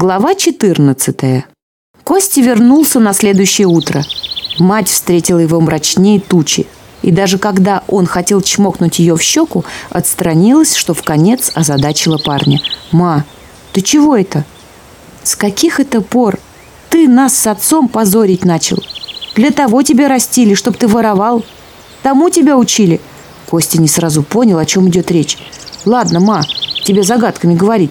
Глава 14. Костя вернулся на следующее утро. Мать встретила его мрачнее тучи. И даже когда он хотел чмокнуть ее в щеку, отстранилась, что в конец озадачила парня. «Ма, ты чего это?» «С каких это пор? Ты нас с отцом позорить начал. Для того тебя растили, чтоб ты воровал. Тому тебя учили». Костя не сразу понял, о чем идет речь. «Ладно, ма, тебе загадками говорить.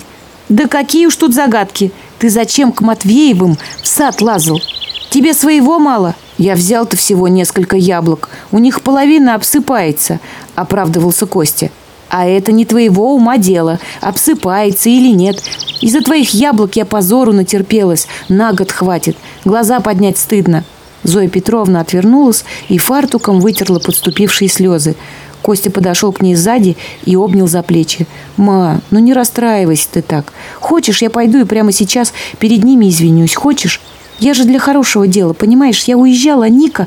Да какие уж тут загадки. Ты зачем к Матвеевым в сад лазал? Тебе своего мало? Я взял-то всего несколько яблок. У них половина обсыпается, оправдывался Костя. А это не твоего ума дело, обсыпается или нет. Из-за твоих яблок я позору натерпелась. На год хватит. Глаза поднять стыдно. Зоя Петровна отвернулась и фартуком вытерла подступившие слезы. Костя подошел к ней сзади и обнял за плечи. «Ма, ну не расстраивайся ты так. Хочешь, я пойду и прямо сейчас перед ними извинюсь. Хочешь? Я же для хорошего дела, понимаешь? Я уезжала, а Ника...»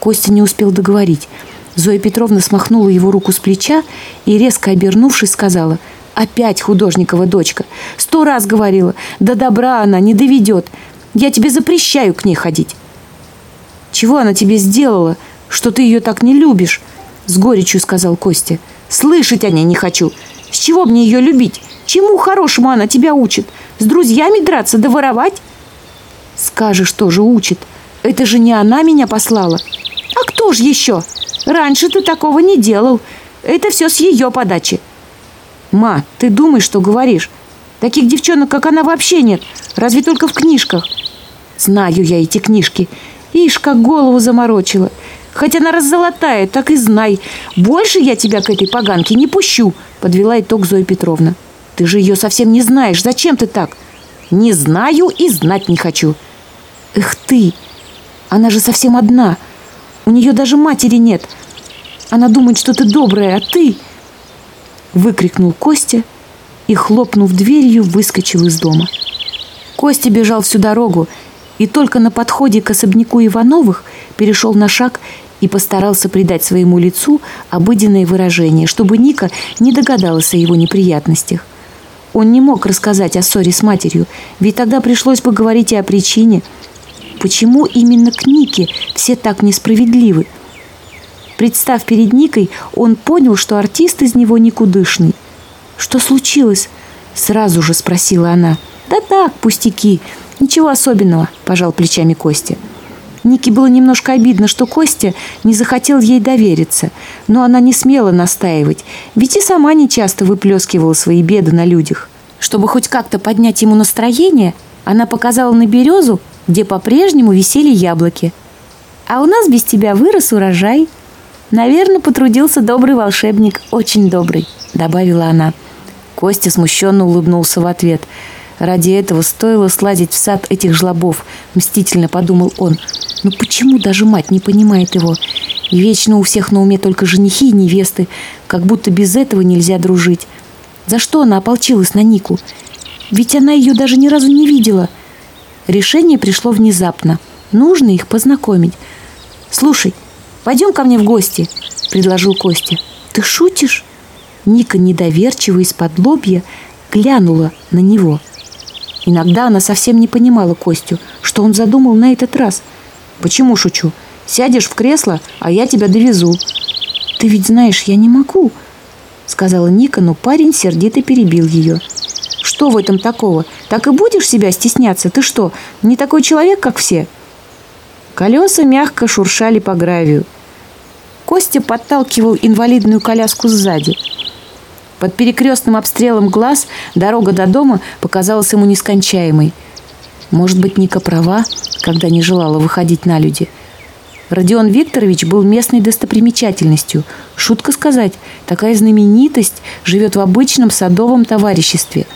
Костя не успел договорить. Зоя Петровна смахнула его руку с плеча и, резко обернувшись, сказала «Опять художникова дочка! Сто раз говорила, до добра она не доведет! Я тебе запрещаю к ней ходить!» «Чего она тебе сделала, что ты ее так не любишь?» С горечью сказал Костя. Слышать о ней не хочу. С чего мне ее любить? Чему хорошему она тебя учит? С друзьями драться да воровать? Скажешь, что же учит? Это же не она меня послала. А кто же еще? Раньше ты такого не делал. Это все с ее подачи. Ма, ты думаешь, что говоришь? Таких девчонок, как она, вообще нет. Разве только в книжках. Знаю я эти книжки. Ишь, как голову заморочила. Хоть она раззолотает, так и знай. Больше я тебя к этой поганке не пущу, подвела итог Зоя Петровна. Ты же ее совсем не знаешь. Зачем ты так? Не знаю и знать не хочу. Эх ты, она же совсем одна. У нее даже матери нет. Она думает, что ты добрая, а ты... Выкрикнул Костя и, хлопнув дверью, выскочил из дома. Костя бежал всю дорогу, и только на подходе к особняку Ивановых перешел на шаг и постарался придать своему лицу обыденное выражение, чтобы Ника не догадалась о его неприятностях. Он не мог рассказать о ссоре с матерью, ведь тогда пришлось бы говорить и о причине. Почему именно к Нике все так несправедливы? Представ перед Никой, он понял, что артист из него никудышный. «Что случилось?» – сразу же спросила она. «Да так, пустяки», «Ничего особенного», – пожал плечами Костя. Нике было немножко обидно, что Костя не захотел ей довериться, но она не смела настаивать, ведь и сама нечасто выплескивала свои беды на людях. Чтобы хоть как-то поднять ему настроение, она показала на березу, где по-прежнему висели яблоки. «А у нас без тебя вырос урожай». «Наверное, потрудился добрый волшебник, очень добрый», — добавила она. Костя смущенно улыбнулся в ответ — Ради этого стоило слазить в сад этих жлобов, мстительно подумал он. Но почему даже мать не понимает его? И вечно у всех на уме только женихи и невесты, как будто без этого нельзя дружить. За что она ополчилась на Нику? Ведь она ее даже ни разу не видела. Решение пришло внезапно. Нужно их познакомить. «Слушай, пойдем ко мне в гости», – предложил Костя. «Ты шутишь?» Ника недоверчиво из-под лобья глянула на него – Иногда она совсем не понимала Костю, что он задумал на этот раз. «Почему шучу? Сядешь в кресло, а я тебя довезу». «Ты ведь знаешь, я не могу», — сказала Ника, но парень сердито перебил ее. «Что в этом такого? Так и будешь себя стесняться? Ты что, не такой человек, как все?» Колеса мягко шуршали по гравию. Костя подталкивал инвалидную коляску сзади — под перекрестным обстрелом глаз дорога до дома показалась ему нескончаемой. Может быть, Ника права, когда не желала выходить на люди. Родион Викторович был местной достопримечательностью. Шутка сказать, такая знаменитость живет в обычном садовом товариществе.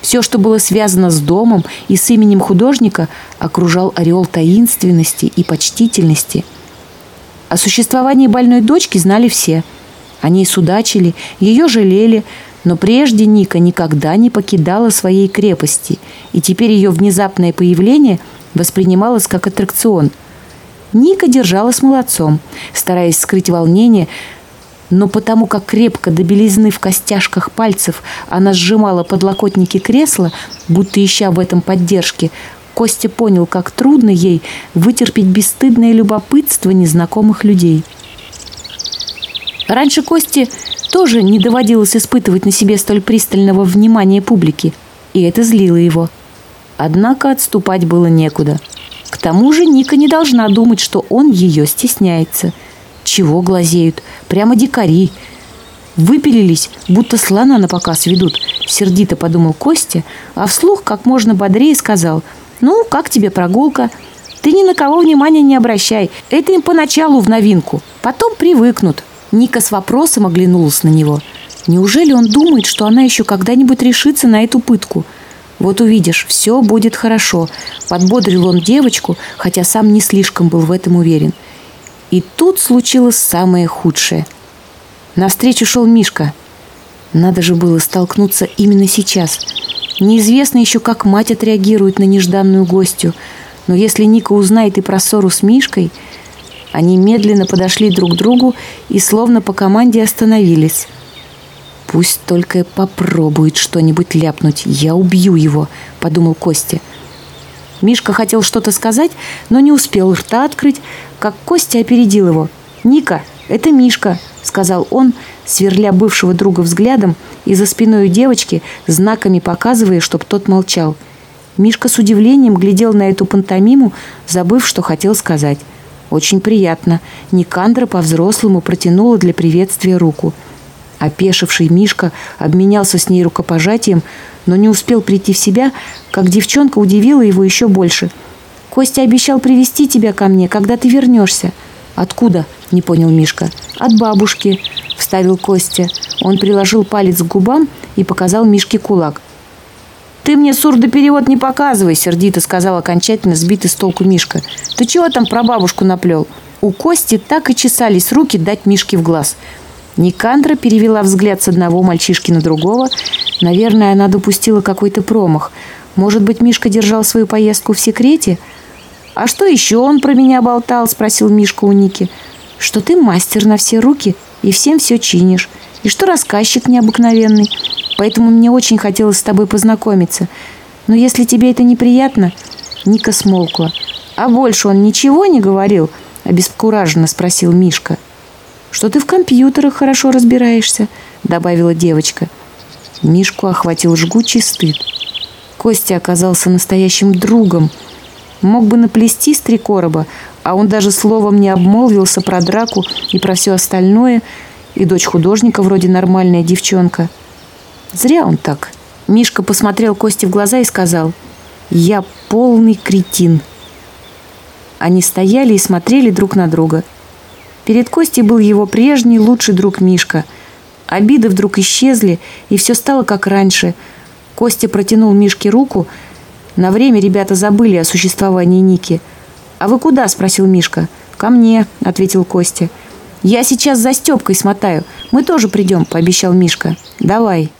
Все, что было связано с домом и с именем художника, окружал ореол таинственности и почтительности. О существовании больной дочки знали все – они судачили, ее жалели, но прежде Ника никогда не покидала своей крепости, и теперь ее внезапное появление воспринималось как аттракцион. Ника держалась молодцом, стараясь скрыть волнение, но потому как крепко до белизны в костяшках пальцев она сжимала подлокотники кресла, будто ища в этом поддержке. Костя понял, как трудно ей вытерпеть бесстыдное любопытство незнакомых людей. Раньше Кости тоже не доводилось испытывать на себе столь пристального внимания публики, и это злило его. Однако отступать было некуда. К тому же Ника не должна думать, что он ее стесняется. Чего глазеют? Прямо дикари. Выпилились, будто слона на показ ведут, сердито подумал Костя, а вслух как можно бодрее сказал, «Ну, как тебе прогулка?» «Ты ни на кого внимания не обращай, это им поначалу в новинку, потом привыкнут». Ника с вопросом оглянулась на него. Неужели он думает, что она еще когда-нибудь решится на эту пытку? Вот увидишь, все будет хорошо. Подбодрил он девочку, хотя сам не слишком был в этом уверен. И тут случилось самое худшее. Навстречу шел Мишка. Надо же было столкнуться именно сейчас. Неизвестно еще, как мать отреагирует на нежданную гостью. Но если Ника узнает и про ссору с Мишкой, они медленно подошли друг к другу и словно по команде остановились. «Пусть только попробует что-нибудь ляпнуть, я убью его», — подумал Костя. Мишка хотел что-то сказать, но не успел рта открыть, как Костя опередил его. «Ника, это Мишка», — сказал он, сверля бывшего друга взглядом и за спиной у девочки, знаками показывая, чтоб тот молчал. Мишка с удивлением глядел на эту пантомиму, забыв, что хотел сказать. «Очень приятно». Никандра по-взрослому протянула для приветствия руку. Опешивший Мишка обменялся с ней рукопожатием, но не успел прийти в себя, как девчонка удивила его еще больше. «Костя обещал привести тебя ко мне, когда ты вернешься». «Откуда?» – не понял Мишка. «От бабушки», – вставил Костя. Он приложил палец к губам и показал Мишке кулак. «Ты мне сурдоперевод не показывай», — сердито сказал окончательно сбитый с толку Мишка. «Ты чего там про бабушку наплел?» У Кости так и чесались руки дать Мишке в глаз. Никандра перевела взгляд с одного мальчишки на другого. Наверное, она допустила какой-то промах. Может быть, Мишка держал свою поездку в секрете? «А что еще он про меня болтал?» – спросил Мишка у Ники. «Что ты мастер на все руки и всем все чинишь. И что рассказчик необыкновенный. Поэтому мне очень хотелось с тобой познакомиться. Но если тебе это неприятно...» Ника смолкла. «А больше он ничего не говорил?» – обескураженно спросил Мишка. «Что ты в компьютерах хорошо разбираешься?» – добавила девочка. Мишку охватил жгучий стыд. Костя оказался настоящим другом. Мог бы наплести с три короба, а он даже словом не обмолвился про драку и про все остальное, и дочь художника вроде нормальная девчонка – Зря он так. Мишка посмотрел Косте в глаза и сказал, «Я полный кретин». Они стояли и смотрели друг на друга. Перед Костей был его прежний лучший друг Мишка. Обиды вдруг исчезли, и все стало как раньше. Костя протянул Мишке руку. На время ребята забыли о существовании Ники. «А вы куда?» – спросил Мишка. «Ко мне», – ответил Костя. «Я сейчас за Степкой смотаю. Мы тоже придем», – пообещал Мишка. «Давай».